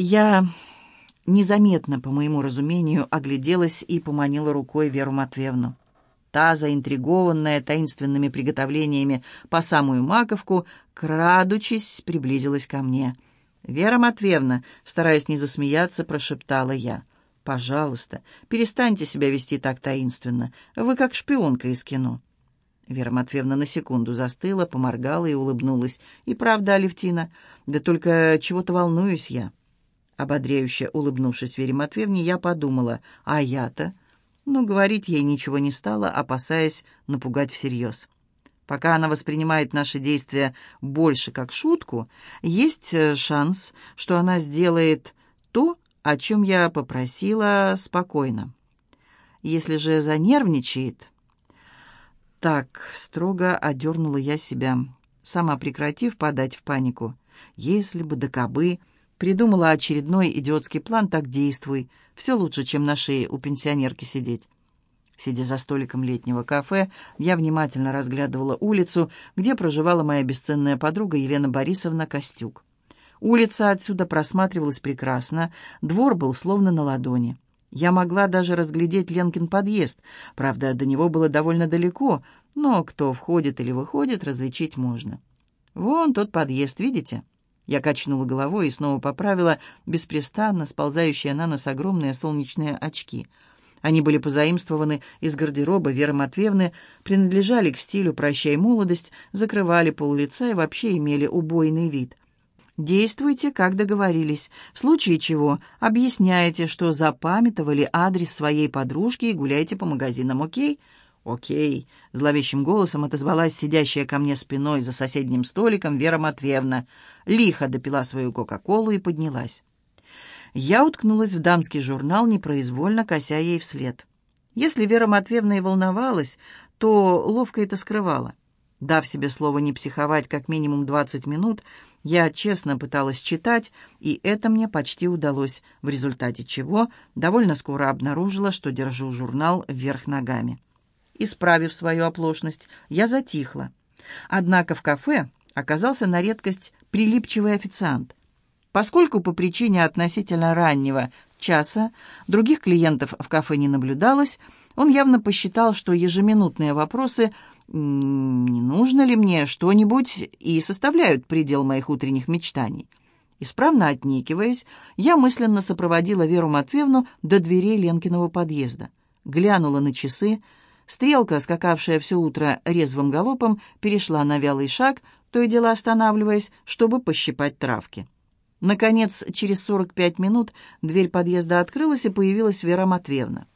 Я незаметно, по моему разумению, огляделась и поманила рукой Веру Матвеевну. Та, заинтригованная таинственными приготовлениями по самую маковку, крадучись, приблизилась ко мне. «Вера Матвеевна», стараясь не засмеяться, прошептала я. «Пожалуйста, перестаньте себя вести так таинственно. Вы как шпионка из кино». Вера Матвеевна на секунду застыла, поморгала и улыбнулась. «И правда, Алевтина, да только чего-то волнуюсь я». Ободряюще улыбнувшись Вере Матвеевне, я подумала, а я-то? Но говорить ей ничего не стала, опасаясь напугать всерьез. Пока она воспринимает наши действия больше как шутку, есть э, шанс, что она сделает то, о чем я попросила спокойно. Если же занервничает... Так, строго одернула я себя, сама прекратив подать в панику. Если бы да кабы... Придумала очередной идиотский план, так действуй. Все лучше, чем на шее у пенсионерки сидеть. Сидя за столиком летнего кафе, я внимательно разглядывала улицу, где проживала моя бесценная подруга Елена Борисовна Костюк. Улица отсюда просматривалась прекрасно, двор был словно на ладони. Я могла даже разглядеть Ленкин подъезд. Правда, до него было довольно далеко, но кто входит или выходит, различить можно. Вон тот подъезд, видите? Я качнула головой и снова поправила беспрестанно сползающие на нос огромные солнечные очки. Они были позаимствованы из гардероба Веры Матвеевны, принадлежали к стилю «Прощай, молодость», закрывали пол лица и вообще имели убойный вид. Действуйте, как договорились. В случае чего объясняете, что запамятовали адрес своей подружки и гуляйте по магазинам, окей? «Окей», — зловещим голосом отозвалась сидящая ко мне спиной за соседним столиком Вера Матвеевна. Лихо допила свою Кока-Колу и поднялась. Я уткнулась в дамский журнал, непроизвольно кося ей вслед. Если Вера Матвеевна и волновалась, то ловко это скрывала. Дав себе слово не психовать как минимум 20 минут, я честно пыталась читать, и это мне почти удалось, в результате чего довольно скоро обнаружила, что держу журнал вверх ногами. Исправив свою оплошность, я затихла. Однако в кафе оказался на редкость прилипчивый официант. Поскольку по причине относительно раннего часа других клиентов в кафе не наблюдалось, он явно посчитал, что ежеминутные вопросы «не нужно ли мне что-нибудь» и составляют предел моих утренних мечтаний. Исправно отникиваясь, я мысленно сопроводила Веру Матвеевну до дверей Ленкиного подъезда. Глянула на часы, Стрелка, скакавшая все утро резвым галопом, перешла на вялый шаг, то и дело останавливаясь, чтобы пощипать травки. Наконец, через 45 минут дверь подъезда открылась, и появилась Вера Матвеевна.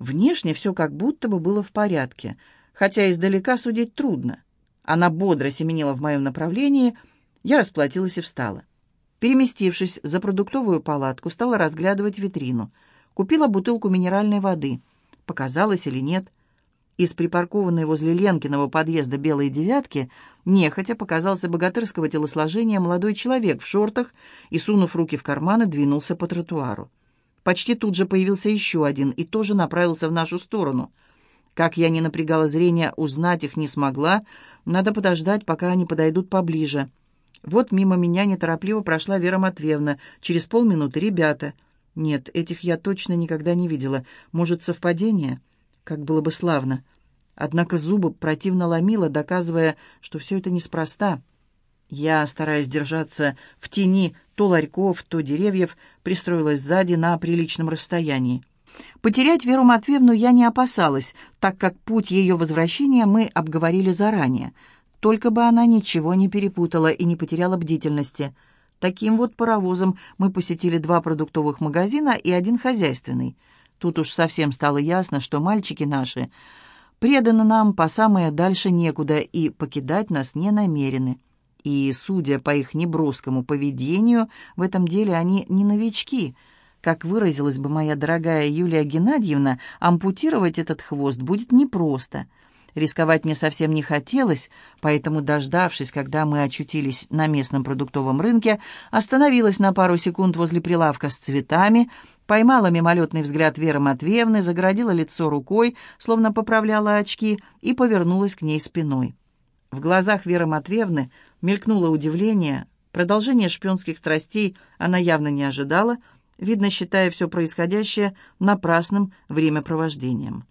Внешне все как будто бы было в порядке, хотя издалека судить трудно. Она бодро семенила в моем направлении, я расплатилась и встала. Переместившись за продуктовую палатку, стала разглядывать витрину. Купила бутылку минеральной воды. Показалось или нет – из припаркованной возле Ленкиного подъезда белой девятки нехотя показался богатырского телосложения молодой человек в шортах и, сунув руки в карманы, двинулся по тротуару. Почти тут же появился еще один и тоже направился в нашу сторону. Как я не напрягала зрение, узнать их не смогла. Надо подождать, пока они подойдут поближе. Вот мимо меня неторопливо прошла Вера Матвеевна. Через полминуты ребята. Нет, этих я точно никогда не видела. Может, совпадение?» Как было бы славно. Однако зубы противно ломило, доказывая, что все это неспроста. Я, стараясь держаться в тени то ларьков, то деревьев, пристроилась сзади на приличном расстоянии. Потерять Веру Матвеевну я не опасалась, так как путь ее возвращения мы обговорили заранее. Только бы она ничего не перепутала и не потеряла бдительности. Таким вот паровозом мы посетили два продуктовых магазина и один хозяйственный — Тут уж совсем стало ясно, что мальчики наши преданы нам по самое дальше некуда и покидать нас не намерены. И, судя по их неброскому поведению, в этом деле они не новички. Как выразилась бы моя дорогая Юлия Геннадьевна, ампутировать этот хвост будет непросто. Рисковать мне совсем не хотелось, поэтому, дождавшись, когда мы очутились на местном продуктовом рынке, остановилась на пару секунд возле прилавка с цветами – поймала мимолетный взгляд Веры Матвеевны, загородила лицо рукой, словно поправляла очки, и повернулась к ней спиной. В глазах Веры Матвеевны мелькнуло удивление, Продолжение шпионских страстей она явно не ожидала, видно, считая все происходящее напрасным времяпровождением.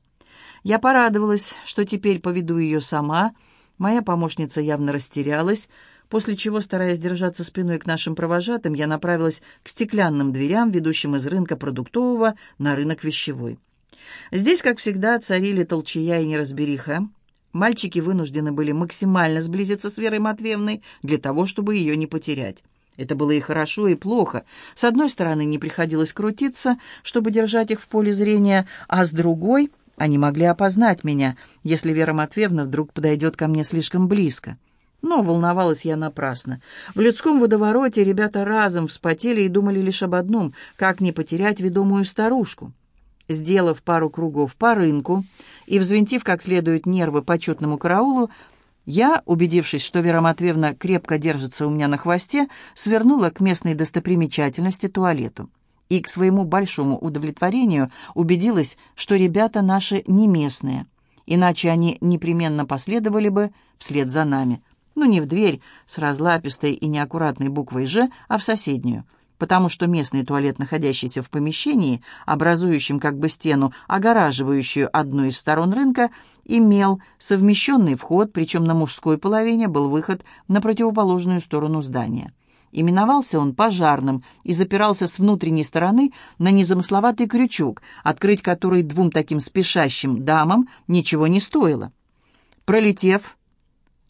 Я порадовалась, что теперь поведу ее сама. Моя помощница явно растерялась, после чего, стараясь держаться спиной к нашим провожатым, я направилась к стеклянным дверям, ведущим из рынка продуктового на рынок вещевой. Здесь, как всегда, царили толчая и неразбериха. Мальчики вынуждены были максимально сблизиться с Верой Матвеевной для того, чтобы ее не потерять. Это было и хорошо, и плохо. С одной стороны, не приходилось крутиться, чтобы держать их в поле зрения, а с другой они могли опознать меня, если Вера Матвеевна вдруг подойдет ко мне слишком близко. Но волновалась я напрасно. В людском водовороте ребята разом вспотели и думали лишь об одном — как не потерять ведомую старушку. Сделав пару кругов по рынку и взвинтив как следует нервы почетному караулу, я, убедившись, что Вера Матвеевна крепко держится у меня на хвосте, свернула к местной достопримечательности туалету. И к своему большому удовлетворению убедилась, что ребята наши не местные, иначе они непременно последовали бы вслед за нами. Ну, не в дверь с разлапистой и неаккуратной буквой «Ж», а в соседнюю – потому что местный туалет, находящийся в помещении, образующем как бы стену, огораживающую одну из сторон рынка, имел совмещенный вход, причем на мужской половине был выход на противоположную сторону здания. Именовался он пожарным и запирался с внутренней стороны на незамысловатый крючок, открыть который двум таким спешащим дамам ничего не стоило. Пролетев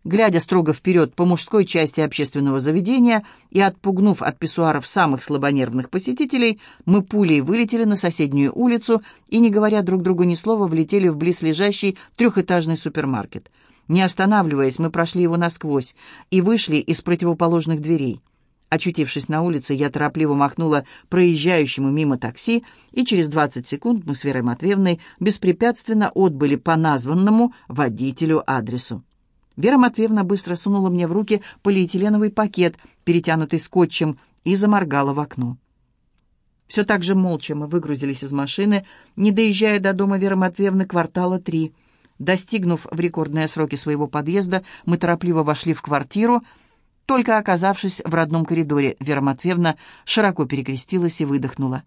Глядя строго вперед по мужской части общественного заведения и отпугнув от писсуаров самых слабонервных посетителей, мы пулей вылетели на соседнюю улицу и, не говоря друг другу ни слова, влетели в близлежащий трехэтажный супермаркет. Не останавливаясь, мы прошли его насквозь и вышли из противоположных дверей. Очутившись на улице, я торопливо махнула проезжающему мимо такси, и через 20 секунд мы с Верой Матвеевной беспрепятственно отбыли по названному водителю адресу. Вера Матвеевна быстро сунула мне в руки полиэтиленовый пакет, перетянутый скотчем, и заморгала в окно. Все так же молча мы выгрузились из машины, не доезжая до дома Веры Матвеевны квартала три. Достигнув в рекордные сроки своего подъезда, мы торопливо вошли в квартиру. Только оказавшись в родном коридоре, Вера Матвеевна широко перекрестилась и выдохнула.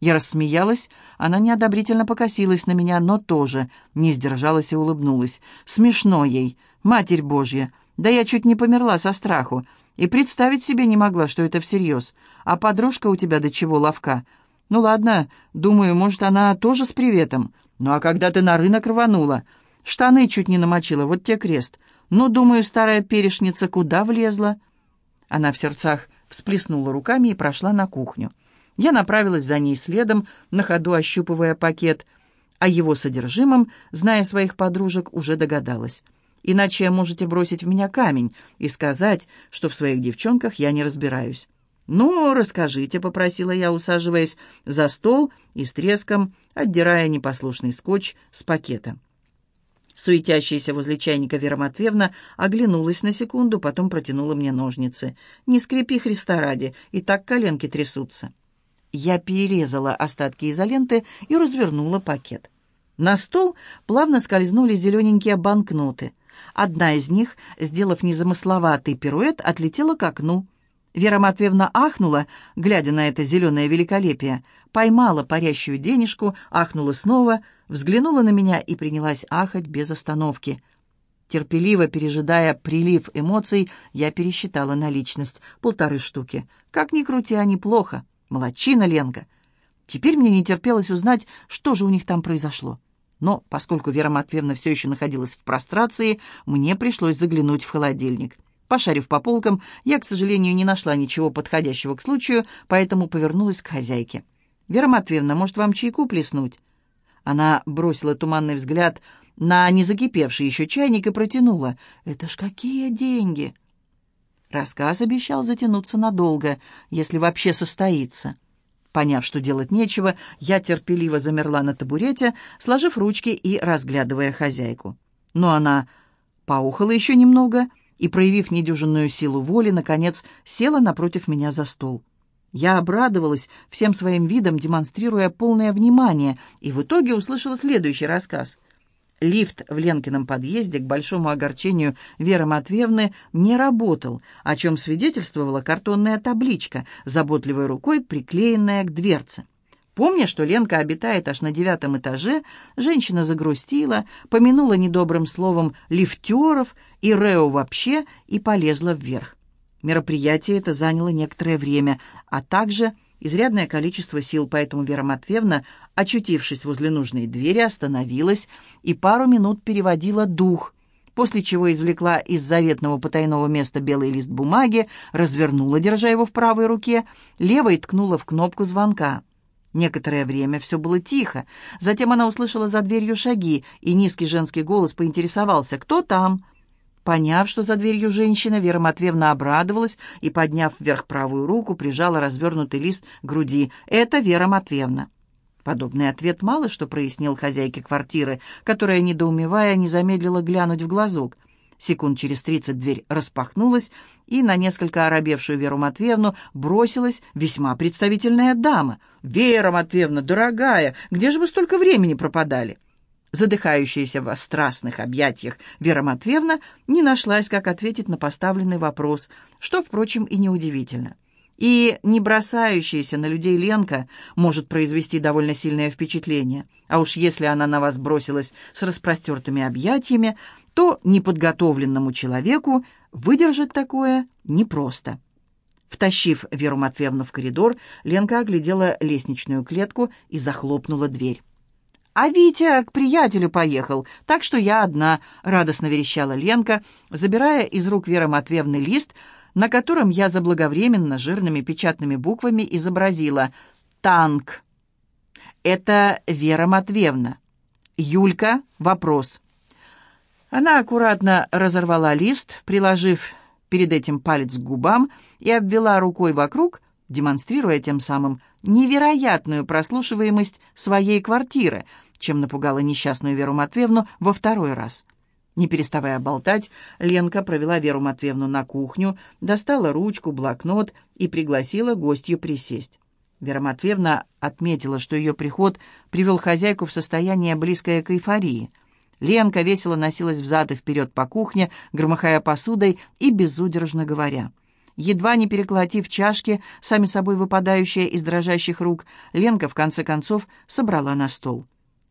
Я рассмеялась, она неодобрительно покосилась на меня, но тоже не сдержалась и улыбнулась. Смешно ей, Матерь Божья, да я чуть не померла со страху и представить себе не могла, что это всерьез. А подружка у тебя до чего ловка. Ну ладно, думаю, может, она тоже с приветом. Ну а когда ты на рынок рванула? Штаны чуть не намочила, вот те крест. Ну, думаю, старая перешница куда влезла?» Она в сердцах всплеснула руками и прошла на кухню. Я направилась за ней следом, на ходу ощупывая пакет. О его содержимом, зная своих подружек, уже догадалась. Иначе можете бросить в меня камень и сказать, что в своих девчонках я не разбираюсь. «Ну, расскажите», — попросила я, усаживаясь за стол и с треском отдирая непослушный скотч с пакета. Суетящаяся возле чайника Вера Матвеевна оглянулась на секунду, потом протянула мне ножницы. «Не скрипи, Христа ради, и так коленки трясутся». Я перерезала остатки изоленты и развернула пакет. На стол плавно скользнули зелененькие банкноты. Одна из них, сделав незамысловатый пируэт, отлетела к окну. Вера Матвеевна ахнула, глядя на это зеленое великолепие, поймала парящую денежку, ахнула снова, взглянула на меня и принялась ахать без остановки. Терпеливо пережидая прилив эмоций, я пересчитала наличность. Полторы штуки. Как ни крути, а неплохо. Молодчина, Ленка. Теперь мне не терпелось узнать, что же у них там произошло. Но поскольку Вера Матвеевна все еще находилась в прострации, мне пришлось заглянуть в холодильник. Пошарив по полкам, я, к сожалению, не нашла ничего подходящего к случаю, поэтому повернулась к хозяйке. «Вера Матвеевна, может, вам чайку плеснуть?» Она бросила туманный взгляд на незакипевший еще чайник и протянула. «Это ж какие деньги!» Рассказ обещал затянуться надолго, если вообще состоится. Поняв, что делать нечего, я терпеливо замерла на табурете, сложив ручки и разглядывая хозяйку. Но она поухала еще немного и, проявив недюжинную силу воли, наконец села напротив меня за стол. Я обрадовалась всем своим видом, демонстрируя полное внимание, и в итоге услышала следующий рассказ. Лифт в Ленкином подъезде, к большому огорчению Веры Матвеевны, не работал, о чем свидетельствовала картонная табличка, заботливой рукой приклеенная к дверце. Помня, что Ленка обитает аж на девятом этаже, женщина загрустила, помянула недобрым словом лифтеров и Рео вообще и полезла вверх. Мероприятие это заняло некоторое время, а также изрядное количество сил, поэтому Вера Матвеевна, очутившись возле нужной двери, остановилась и пару минут переводила дух, после чего извлекла из заветного потайного места белый лист бумаги, развернула, держа его в правой руке, левой ткнула в кнопку звонка. Некоторое время все было тихо. Затем она услышала за дверью шаги, и низкий женский голос поинтересовался «Кто там?». Поняв, что за дверью женщина, Вера Матвеевна обрадовалась и, подняв вверх правую руку, прижала развернутый лист к груди. «Это Вера Матвеевна». Подобный ответ мало что прояснил хозяйке квартиры, которая, недоумевая, не замедлила глянуть в глазок. Секунд через тридцать дверь распахнулась, и на несколько оробевшую Веру Матвеевну бросилась весьма представительная дама. «Вера Матвеевна, дорогая, где же вы столько времени пропадали?» Задыхающаяся в страстных объятиях Вера Матвеевна не нашлась, как ответить на поставленный вопрос, что, впрочем, и неудивительно. И не бросающаяся на людей Ленка может произвести довольно сильное впечатление. А уж если она на вас бросилась с распростертыми объятиями, то неподготовленному человеку выдержать такое непросто. Втащив Веру Матвеевну в коридор, Ленка оглядела лестничную клетку и захлопнула дверь. «А Витя к приятелю поехал, так что я одна», — радостно верещала Ленка, забирая из рук Веры Матвеевны лист, на котором я заблаговременно жирными печатными буквами изобразила «Танк». «Это Вера Матвеевна». «Юлька, вопрос». Она аккуратно разорвала лист, приложив перед этим палец к губам и обвела рукой вокруг, демонстрируя тем самым невероятную прослушиваемость своей квартиры, чем напугала несчастную Веру Матвеевну во второй раз. Не переставая болтать, Ленка провела Веру Матвеевну на кухню, достала ручку, блокнот и пригласила гостью присесть. Вера Матвеевна отметила, что ее приход привел хозяйку в состояние, близкое к эйфории. Ленка весело носилась взад и вперед по кухне, громыхая посудой и безудержно говоря. Едва не переколотив чашки, сами собой выпадающие из дрожащих рук, Ленка, в конце концов, собрала на стол.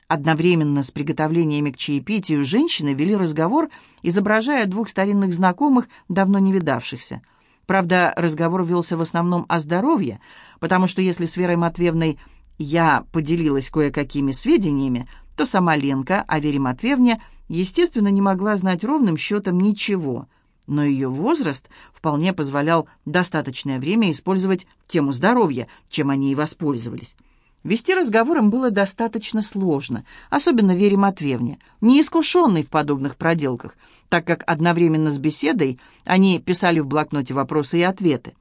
Одновременно с приготовлениями к чаепитию женщины вели разговор, изображая двух старинных знакомых, давно не видавшихся. Правда, разговор велся в основном о здоровье, потому что если с Верой Матвеевной я поделилась кое-какими сведениями, то сама Ленка о Вере Матвеевне, естественно, не могла знать ровным счетом ничего – но ее возраст вполне позволял достаточное время использовать тему здоровья, чем они и воспользовались. Вести разговором было достаточно сложно, особенно Вере Матвеевне, неискушенной в подобных проделках, так как одновременно с беседой они писали в блокноте вопросы и ответы.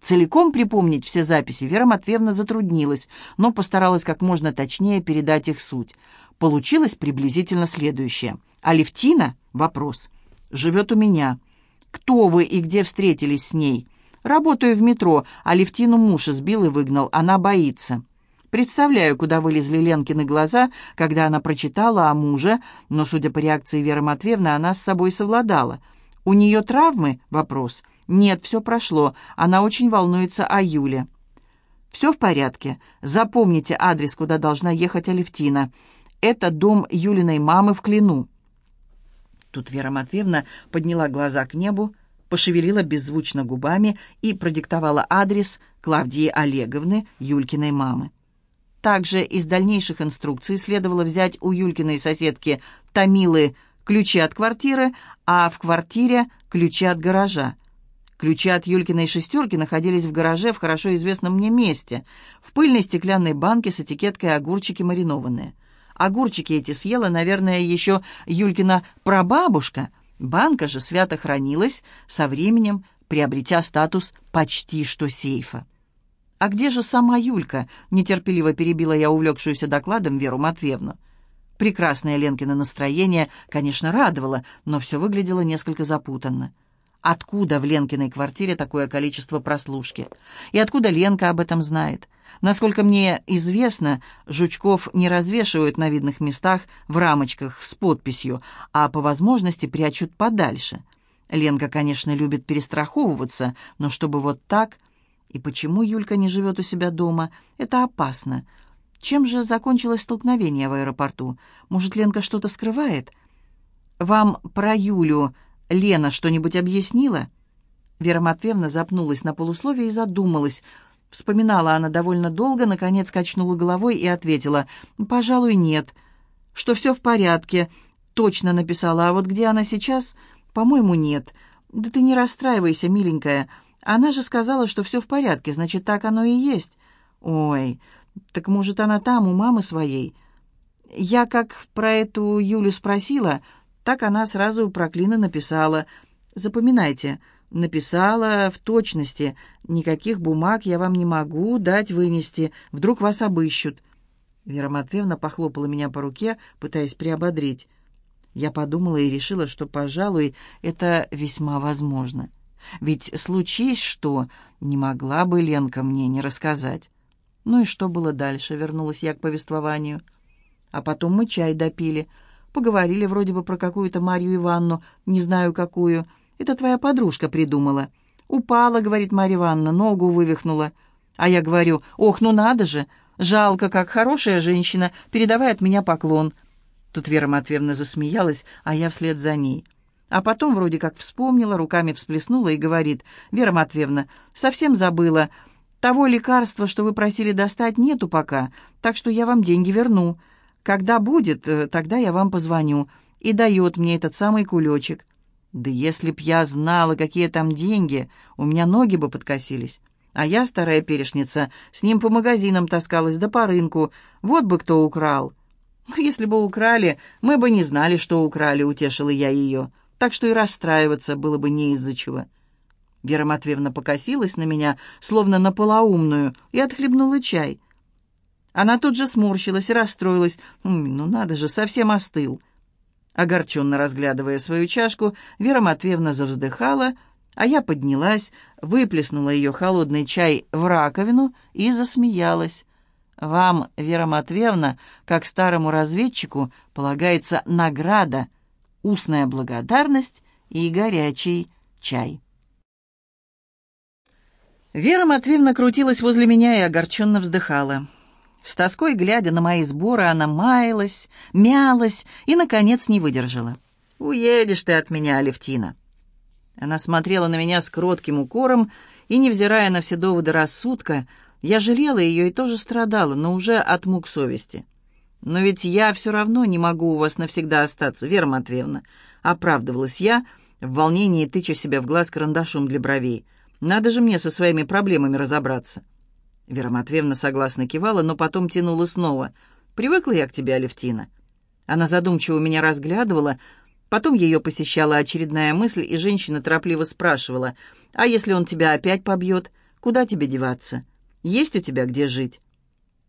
Целиком припомнить все записи Вера Матвеевна затруднилась, но постаралась как можно точнее передать их суть. Получилось приблизительно следующее. «Алевтина?» — вопрос. «Живет у меня. Кто вы и где встретились с ней? Работаю в метро, а Левтину муж избил и выгнал. Она боится. Представляю, куда вылезли Ленкины глаза, когда она прочитала о муже, но, судя по реакции Веры Матвеевны, она с собой совладала. У нее травмы? Вопрос. Нет, все прошло. Она очень волнуется о Юле. Все в порядке. Запомните адрес, куда должна ехать Алевтина. Это дом Юлиной мамы в Клину. Тут Вера Матвеевна подняла глаза к небу, пошевелила беззвучно губами и продиктовала адрес Клавдии Олеговны, Юлькиной мамы. Также из дальнейших инструкций следовало взять у Юлькиной соседки Тамилы ключи от квартиры, а в квартире ключи от гаража. Ключи от Юлькиной шестерки находились в гараже в хорошо известном мне месте, в пыльной стеклянной банке с этикеткой «Огурчики маринованные». Огурчики эти съела, наверное, еще Юлькина прабабушка. Банка же свято хранилась, со временем приобретя статус почти что сейфа. «А где же сама Юлька?» — нетерпеливо перебила я увлекшуюся докладом Веру Матвеевну. Прекрасное Ленкино настроение, конечно, радовало, но все выглядело несколько запутанно. Откуда в Ленкиной квартире такое количество прослушки? И откуда Ленка об этом знает? — Насколько мне известно, жучков не развешивают на видных местах в рамочках с подписью, а по возможности прячут подальше. Ленка, конечно, любит перестраховываться, но чтобы вот так... И почему Юлька не живет у себя дома? Это опасно. Чем же закончилось столкновение в аэропорту? Может, Ленка что-то скрывает? Вам про Юлю Лена что-нибудь объяснила?» Вера Матвеевна запнулась на полусловие и задумалась. Вспоминала она довольно долго, наконец качнула головой и ответила, «Пожалуй, нет. Что все в порядке, точно написала, а вот где она сейчас, по-моему, нет. Да ты не расстраивайся, миленькая. Она же сказала, что все в порядке, значит, так оно и есть. Ой, так может, она там, у мамы своей?» Я как про эту Юлю спросила, так она сразу про Клина написала. Запоминайте, написала в точности. Никаких бумаг я вам не могу дать вынести. Вдруг вас обыщут. Вера Матвеевна похлопала меня по руке, пытаясь приободрить. Я подумала и решила, что, пожалуй, это весьма возможно. Ведь случись что, не могла бы Ленка мне не рассказать. Ну и что было дальше, вернулась я к повествованию. А потом мы чай допили — Поговорили вроде бы про какую-то Марью Ивановну, не знаю какую. Это твоя подружка придумала. Упала, говорит Марья Ивановна, ногу вывихнула. А я говорю, ох, ну надо же, жалко, как хорошая женщина, передавай от меня поклон. Тут Вера Матвеевна засмеялась, а я вслед за ней. А потом вроде как вспомнила, руками всплеснула и говорит, «Вера Матвеевна, совсем забыла. Того лекарства, что вы просили достать, нету пока, так что я вам деньги верну. Когда будет, э, тогда я вам позвоню. И дает мне этот самый кулечек. Да если б я знала, какие там деньги, у меня ноги бы подкосились. А я, старая перешница, с ним по магазинам таскалась, да по рынку. Вот бы кто украл. Ну, если бы украли, мы бы не знали, что украли, утешила я ее. Так что и расстраиваться было бы не из-за чего. Вера Матвеевна покосилась на меня, словно на полоумную, и отхлебнула чай. Она тут же сморщилась и расстроилась. «Ну надо же, совсем остыл». Огорченно разглядывая свою чашку, Вера Матвеевна завздыхала, а я поднялась, выплеснула ее холодный чай в раковину и засмеялась. «Вам, Вера Матвеевна, как старому разведчику, полагается награда, устная благодарность и горячий чай». Вера Матвеевна крутилась возле меня и огорченно вздыхала. С тоской, глядя на мои сборы, она маялась, мялась и, наконец, не выдержала. «Уедешь ты от меня, Алевтина!» Она смотрела на меня с кротким укором, и, невзирая на все доводы рассудка, я жалела ее и тоже страдала, но уже от мук совести. «Но ведь я все равно не могу у вас навсегда остаться, Вера Матвеевна», — оправдывалась я, в волнении тыча себя в глаз карандашом для бровей. «Надо же мне со своими проблемами разобраться». Вера Матвеевна согласно кивала, но потом тянула снова. «Привыкла я к тебе, Алевтина». Она задумчиво меня разглядывала, потом ее посещала очередная мысль, и женщина торопливо спрашивала, «А если он тебя опять побьет? Куда тебе деваться? Есть у тебя где жить?»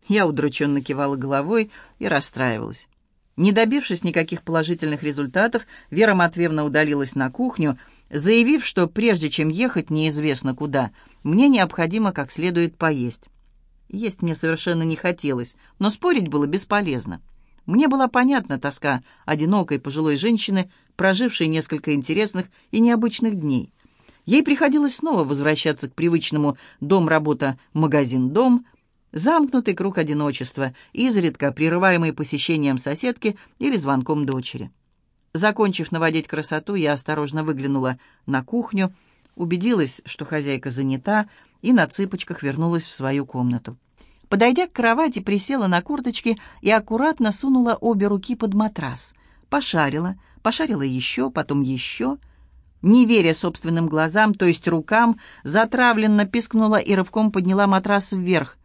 Я удрученно кивала головой и расстраивалась. Не добившись никаких положительных результатов, Вера Матвеевна удалилась на кухню, заявив, что прежде чем ехать неизвестно куда, мне необходимо как следует поесть. Есть мне совершенно не хотелось, но спорить было бесполезно. Мне была понятна тоска одинокой пожилой женщины, прожившей несколько интересных и необычных дней. Ей приходилось снова возвращаться к привычному дом-работа-магазин-дом, замкнутый круг одиночества, изредка прерываемый посещением соседки или звонком дочери. Закончив наводить красоту, я осторожно выглянула на кухню, убедилась, что хозяйка занята, и на цыпочках вернулась в свою комнату. Подойдя к кровати, присела на курточки и аккуратно сунула обе руки под матрас. Пошарила, пошарила еще, потом еще. Не веря собственным глазам, то есть рукам, затравленно пискнула и рывком подняла матрас вверх.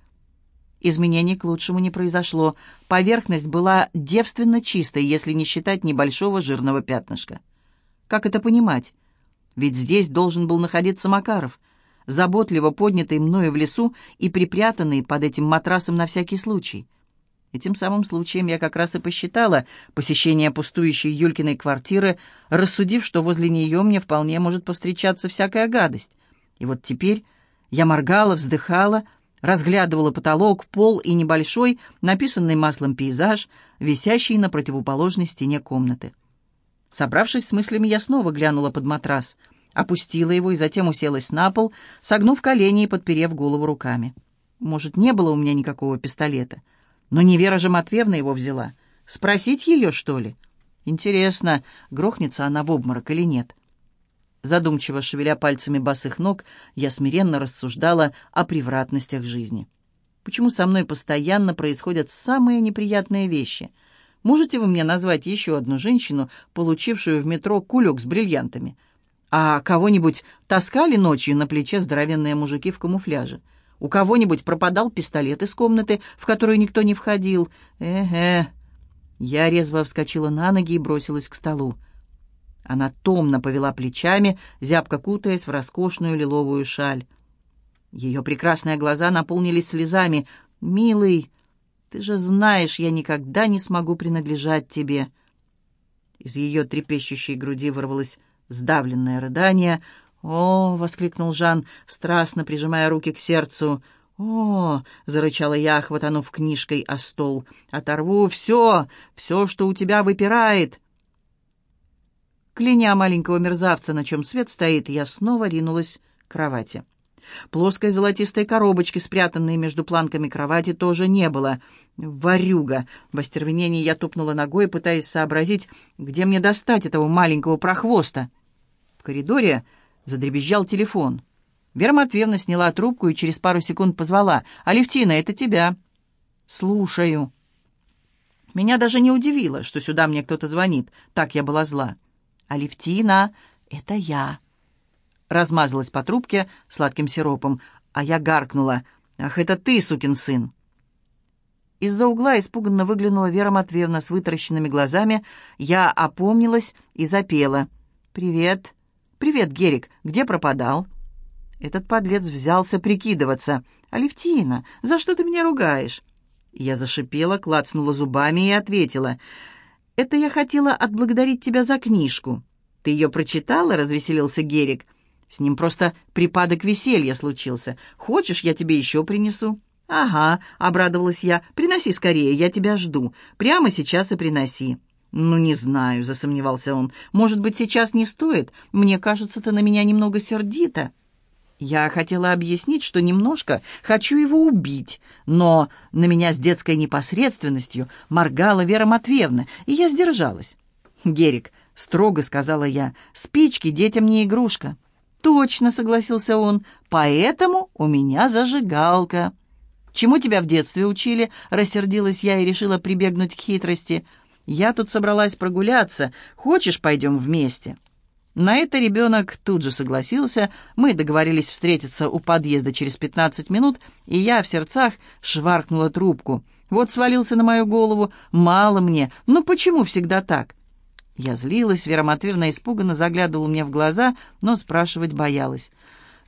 Изменений к лучшему не произошло. Поверхность была девственно чистой, если не считать небольшого жирного пятнышка. Как это понимать? Ведь здесь должен был находиться Макаров, заботливо поднятый мною в лесу и припрятанный под этим матрасом на всякий случай. Этим самым случаем я как раз и посчитала посещение пустующей Юлькиной квартиры, рассудив, что возле нее мне вполне может повстречаться всякая гадость. И вот теперь я моргала, вздыхала, разглядывала потолок, пол и небольшой, написанный маслом пейзаж, висящий на противоположной стене комнаты. Собравшись с мыслями, я снова глянула под матрас, опустила его и затем уселась на пол, согнув колени и подперев голову руками. Может, не было у меня никакого пистолета, но не Вера же Матвеевна его взяла. Спросить ее, что ли? Интересно, грохнется она в обморок или нет? Задумчиво шевеля пальцами босых ног, я смиренно рассуждала о превратностях жизни. Почему со мной постоянно происходят самые неприятные вещи? Можете вы мне назвать еще одну женщину, получившую в метро кулек с бриллиантами? А кого-нибудь таскали ночью на плече здоровенные мужики в камуфляже? У кого-нибудь пропадал пистолет из комнаты, в которую никто не входил? Э-э. Я резво вскочила на ноги и бросилась к столу. Она томно повела плечами, зябко кутаясь в роскошную лиловую шаль. Ее прекрасные глаза наполнились слезами. «Милый, ты же знаешь, я никогда не смогу принадлежать тебе». Из ее трепещущей груди вырвалось сдавленное рыдание. «О!» — воскликнул Жан, страстно прижимая руки к сердцу. «О!» — зарычала я, хватанув книжкой о стол. «Оторву все, все, что у тебя выпирает!» Кляня маленького мерзавца, на чем свет стоит, я снова ринулась к кровати. Плоской золотистой коробочки, спрятанной между планками кровати, тоже не было. «Варюга!» В остервенении я тупнула ногой, пытаясь сообразить, где мне достать этого маленького прохвоста. В коридоре задребезжал телефон. Вера Матвеевна сняла трубку и через пару секунд позвала. «Алевтина, это тебя». «Слушаю». Меня даже не удивило, что сюда мне кто-то звонит. Так я была зла. «Алевтина, это я!» Размазалась по трубке сладким сиропом, а я гаркнула. «Ах, это ты, сукин сын!» Из-за угла испуганно выглянула Вера Матвеевна с вытаращенными глазами. Я опомнилась и запела. «Привет! Привет, Герик! Где пропадал?» Этот подлец взялся прикидываться. «Алевтина, за что ты меня ругаешь?» Я зашипела, клацнула зубами и ответила. «Это я хотела отблагодарить тебя за книжку». «Ты ее прочитала?» — развеселился Герик. «С ним просто припадок веселья случился. Хочешь, я тебе еще принесу?» «Ага», — обрадовалась я. «Приноси скорее, я тебя жду. Прямо сейчас и приноси». «Ну, не знаю», — засомневался он. «Может быть, сейчас не стоит? Мне кажется, ты на меня немного сердита». Я хотела объяснить, что немножко хочу его убить, но на меня с детской непосредственностью моргала Вера Матвеевна, и я сдержалась. «Герик», — строго сказала я, — «спички детям не игрушка». «Точно», — согласился он, — «поэтому у меня зажигалка». «Чему тебя в детстве учили?» — рассердилась я и решила прибегнуть к хитрости. «Я тут собралась прогуляться. Хочешь, пойдем вместе?» На это ребенок тут же согласился, мы договорились встретиться у подъезда через 15 минут, и я в сердцах шваркнула трубку. Вот свалился на мою голову, мало мне, ну почему всегда так? Я злилась, Вера Матвеевна испуганно заглядывала мне в глаза, но спрашивать боялась.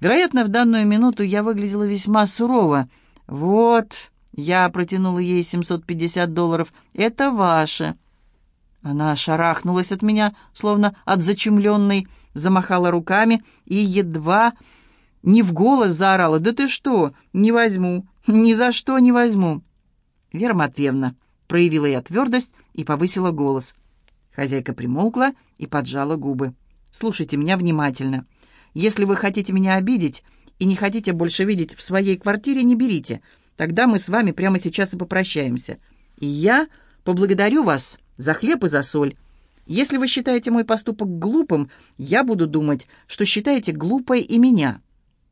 Вероятно, в данную минуту я выглядела весьма сурово. «Вот», — я протянула ей 750 долларов, — «это ваше». Она шарахнулась от меня, словно от зачумленной, замахала руками и едва не в голос заорала. «Да ты что? Не возьму! Ни за что не возьму!» «Вера Матвеевна», — проявила я твердость и повысила голос. Хозяйка примолкла и поджала губы. «Слушайте меня внимательно. Если вы хотите меня обидеть и не хотите больше видеть в своей квартире, не берите. Тогда мы с вами прямо сейчас и попрощаемся. И я поблагодарю вас за хлеб и за соль. Если вы считаете мой поступок глупым, я буду думать, что считаете глупой и меня».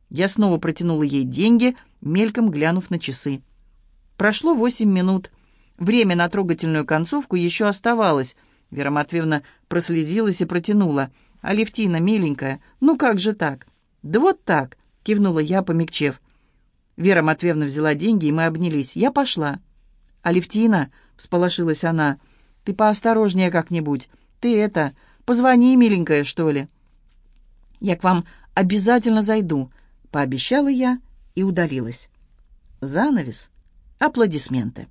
Я снова протянула ей деньги, мельком глянув на часы. Прошло восемь минут. Время на трогательную концовку еще оставалось. Вера Матвеевна прослезилась и протянула. «Алевтина, миленькая, ну как же так?» «Да вот так», — кивнула я, помягчев. Вера Матвеевна взяла деньги, и мы обнялись. Я пошла. «Алевтина», — всполошилась она, — ты поосторожнее как-нибудь. Ты это, позвони, миленькая, что ли». «Я к вам обязательно зайду», — пообещала я и удалилась. Занавес. Аплодисменты.